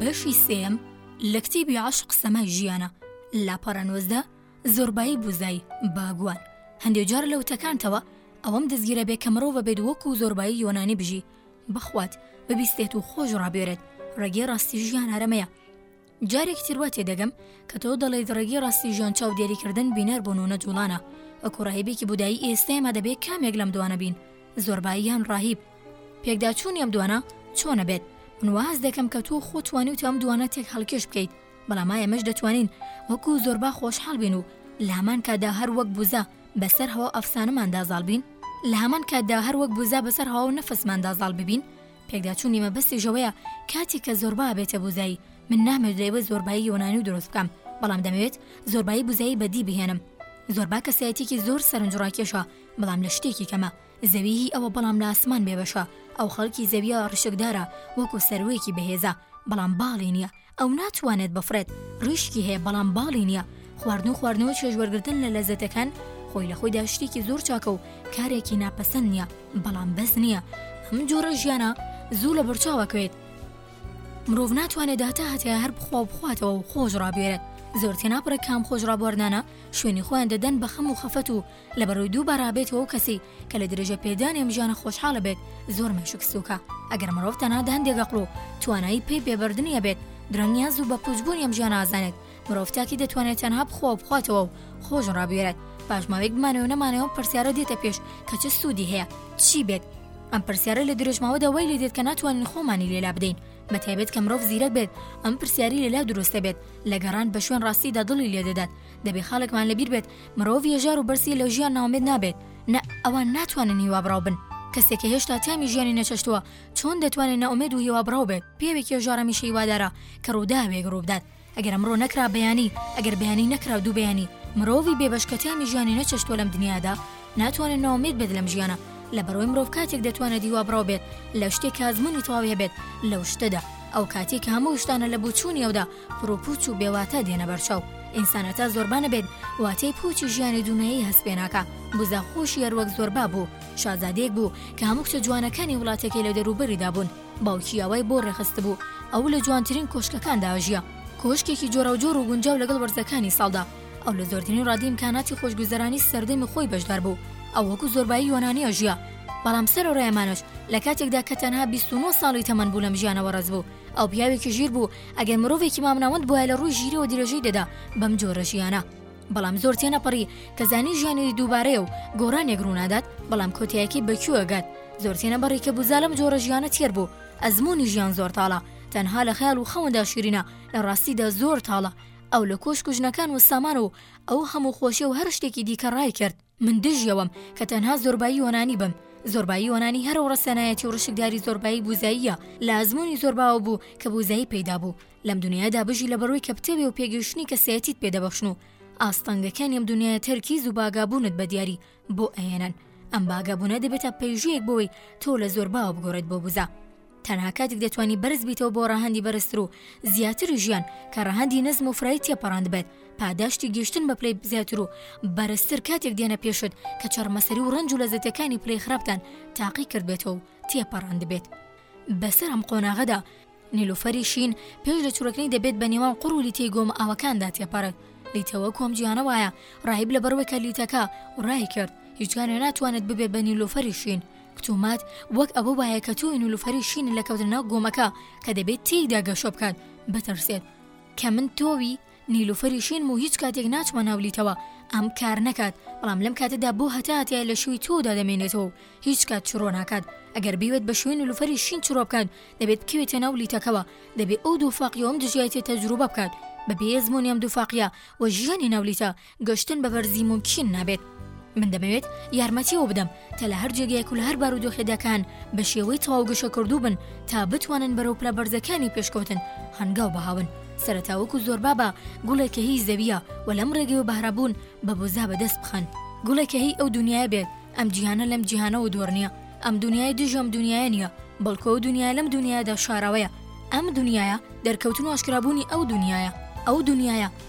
بەشی سێم لە کتێبی عاشق سەمای ژیانە لاپەڕە نوزدە زۆربایی بوزای باگوان هەندێک جار لە وتەکانتەوە ئەوەم دەستگیرە بێ کە مرۆڤ بێت وەکو زۆربایی یۆنانی بژی بخوات ببیستێت و خۆش ڕابێرێت ڕێگەی ڕاستی ژیان هەرەمەیە جارێکی تر وا تێدەگەم کە تۆ دەڵێیت ڕێگەی ڕاستی ژیان چاودێری کردن بینەر بوون و نە جوڵانە، وەکو ڕاهیبێکی بودایی ئێستا ئێمە دەبێ کامێک لەم دوانە بین، زۆربایی یان ڕاهیب؟ پێکداچوونی ئەم دوانە چۆن ئەبێت؟ من واهەست دەکەم کە تۆ خۆت توانیوتە ئەم دوانە تێکهەڵکێش بکەیت، بەڵام ئایا ئێمەش دەتوانین وەکو زۆربا خۆشحاڵ بین و لە هەمان کاتدا هەر وەک بوزا بەسەر هەوا ئەفسانەماندا زاڵ بین؟ لە هەمان کاتدا هەر وەک بوزا بەسەر هەوا و نەفەسماندا زاڵ ببین؟ پێکداچوونی مەبەستیش ئەوەیە کاتێک کە زۆربا ئەبێتە بوزایی، من نامەوێت لێوە زۆربایی یۆنانی دروست بکەم، بەڵام دەمەوێت زۆربایی بوزایی بەدی بهێنم. زۆربا کەسایەتیەکی زۆر سەرنجڕاکێشە، بەڵام لە شتێکی کەمە، زەوی هی ئەوە بەڵام لە ئاسمان بێبەشە، ئەو خەڵکی زەویە ڕشکدارە وەکو سەروەیەکی بەهێزە بەڵام باڵی نیە، ئەو ناتوانێت بفڕێت، ڕیشکی هەیە بەڵام باڵی نییە، خواردن و خواردنەوە چێژ وەرگرتن لە لەزەتەکان خۆی لە خۆیدا شتێکی زۆر چاکە و کارێکی ناپەسەند نییە بەڵام بەس نییە ئەم جۆرە ژیانە زوو لە بەرچاوەکەوێت مرۆڤ ناتوانێت داتا هەتە هەر بخوا بخواتەوە و خۆش ڕابێرێت زۆر تێناپڕە کام خۆش ڕابواردانە شوێنی خۆیان دەدەن بە خەم و خەفەت و لە بەرەو دوو بەڕا بێت و ئەو کەسی کە لە درێژە پێدانی ئەم ژیانە خۆشحاڵە بێت زۆر مێشک سووکە ئەگەر مرۆڤ تەنها دهندێک ئەقڵ و توانایی پێی پێ بردنی هەبێت درەنگ یان زوو بە پووچ بوونی ئەم ژیانە ئازانێت مرۆڤ تاکی دەتوانێت تەنها بخوا و بخواتەوە و خۆش ڕابوێرێت پاش ماوەیەک بمانەوێ نەمانەوێ ئەم پرسیارە دێتە پێش کە چ سوودی هەیە چی بێت ئەم پرسیارە لە درێژماوەدا وای لێ دێت کە ناتوانین خۆمانی لێلا بدەین بە تایبەت کە مرۆڤ زیرەک بێت ئەم پرسیاری لێلا دروست دەبێت لە گەڕان بە شوێن ڕاستیدا دڵی لێ دەدات دەبێ خاڵێکمان لەبیر بێت، مرۆڤ یەژار و بەرسیی لە ژیان ناومێد نابێت، نە، ئەوان ناتوانن هیوابڕاو بن. کەسێک کە هێشتا تامی ژیانی نەچەشتووە، چۆن دەتوانێ نائومێد و هیوابڕاو بێت؟ پیاوێک یەژار هەمیشە هیوادارە کە ڕووداوێک ڕوو بدات، ئەگەر ئەمڕۆ نەکرا، بەیانی، ئەگەر بەیانی نەکرا، دووبەیانی. مرۆڤی بێبەش کە تامی ژیانی نەچەشتووە لەم دنیایەدا، ناتوانێت ناومێد بێت لەم ژیانە لەبەرەوەی مرۆڤ کاتێک دەتوانێت هیوابڕاو بێت لە شتێک کە ئەزموونی تەواوی هەبێت لەو شتەدا ئەو کاتێک کە هەموو شتانە لە بۆچوونیەوەدا پڕوپوچ و بێواتا دێنە بەرچاو ئینسانە تا زۆربا نەبێت واتەی پوچی ژیانی دونیایی هەست پێ ناکا بوزا خۆشی هەروەک زۆربا بوو شازادەیەک بوو کە هەموو کچە جوانەکانی وڵاتەکەی لە دەروبەریدا بوون باوکی ئەوای بۆ ڕێخستبوو ئەو لە جوانترین کۆشکەکاندا ئەژیا کۆشکێکی جۆراوجۆر و گونجاو لەگەڵ وەرزەکانی ساڵدا ئەو لە زۆرترین ڕادی ئیمکاناتی خۆشگوزەرانی سەردەمی خۆی بەشدار بوو ئەو وەکو زۆربایی یۆنانیە ژیە بەڵام سەر ڕێمانش لە کاتێکدا کە تەنها 29 ساڵی تەمەەن بوو لەم ژیانەوە ڕز بوو ئەو پیاوێکی ژیر بوو ئەگەر مرۆڤێکی مامناوەند بواە لە ڕووی ژیرەوە درێژەی دەدا بەم جۆرە ژیانە بەڵام زۆر تێنەپەڕی کە زانی ژیانی دووبارەیە و گۆڕانێک ڕوونادات بەڵام کۆتیایەکی بەکوێگات زۆر تێنە بەڕی کە بزا لەم جۆرە ژیانە تێر بوو ئەزمموی ژیان زۆر تاڵە تەنها لە خیال و خەوندا شیرینە لە ڕاستیدا زۆر تاڵە ئەو لە کۆشک و ژنەکان و سامان و ئەو هەموو خۆشی و هەر شتێکی دیکە ڕای کرد، من دژی ئەوەم کە تەنها زۆربایی یۆنانی بم، زۆربایی یۆنانی هەر ئەو ڕەسەنایەتی و ڕشکداری زۆربایی بوزاییە لە ئەزموونی زۆرباوە بوو کە بوزایی پێیدا بوو، لەم دونیادا بژی لە بەرۆی کە پتەوێ و پێگەیشتنی کەسایەتیت پێ دەبەخشن و ئاستەنگەکانی ئەم دونیایە تەرکیز و باگابوونت بە دیاری بۆ ئەهێنن ئەم باگابوونە دەبێتە پەیژویەک بۆی تۆ لە زۆر باوە بگۆڕێت بۆ بوزە تەنها کاتێک دەتوانانی بەرز بیتەوە بۆ ڕەهندی بەرزتر و زیاتر و ژیان کە ڕەهندی نزم و فرای تێپەڕاند بێت پاداشتی گەشتن بە پلەی زیاتر و بەرزتر کاتێک دێنە پێشت کە چەرمەسەری و ڕنج و لە زەتەکانی پلەی خراپتان تاقی کردبێتەوە و تێپەڕاند بێت بەسەر ئەم قۆناغەدا نیلوفەری شین پێش لە چرکەنی دەبێت بە نێوان قوڕ و لیتەی گۆمە ئاوەکاندا تێپەڕێت لیتە وەکو ئەم جیهانە وایە ڕاهیب لە بەڕوێکە لیتەکە ڕای کرد هیچگان وێ ناتوانێت ببێت بە نیلوفەری شین کتومات وەک ئەوە وایە کە تۆی نیلوفەری شین لە کەوتنە ناو گۆمەکە کە دەبێت تێیدا گەشە بکات بترسێت کە من تۆوی نیلوفەری شین موو هیچ کاتێک ناچمە ناو لیتەوە ئەم کار نەکات بەڵام لەم کاتەدا بۆ هەتاهەتایە لە شوی تۆدا دەمێنێتەوە و هیچ کات چڕۆ ناکات ئەگەر بیوێت بە شوێن نیلوفەری شین چڕۆ بکات دەبێت بکەوێتە ناو لیتەکەوە دەبێت ئەو دوو فاقیەوەم دژایەتیە تەجروبە بکات بەبێ ئەزمونی ئەم دوو فاقیە و ژیانی ناو لیتە گەشتن بە بەرزی مومکین نابێت. من دەمەوێت یارمەتی ئەوە بدەم کە لە هەر جێگەیەک و لە هەر بارودۆخێداکان بە شێوەی تەواو گەشەکردوو بن تا بتوانن بەرەو پلە بەرزەکانی پێشکەوتن هەنگاو بهاون. سەرەتا وەکو زۆربابە گوڵێک کە هی زەوییە و لەم ڕێگەیەوە بەهرەبوون بە بۆزا بەدەست بخەن. گوڵێک کە هی ئەو دونیایە بێت، ئەم جیهانە لەم جیهانەوە دوور نییە، ئەم دونیایە دژی ئەم دونیایە نییە، بەڵکو ئەو دونیایە لەم دونیایەدا شاراوەیە. ئەم دونیایە دەرکەوتن و ئاشکرابوونی ئەو دونیایە. ئەو دونیایە.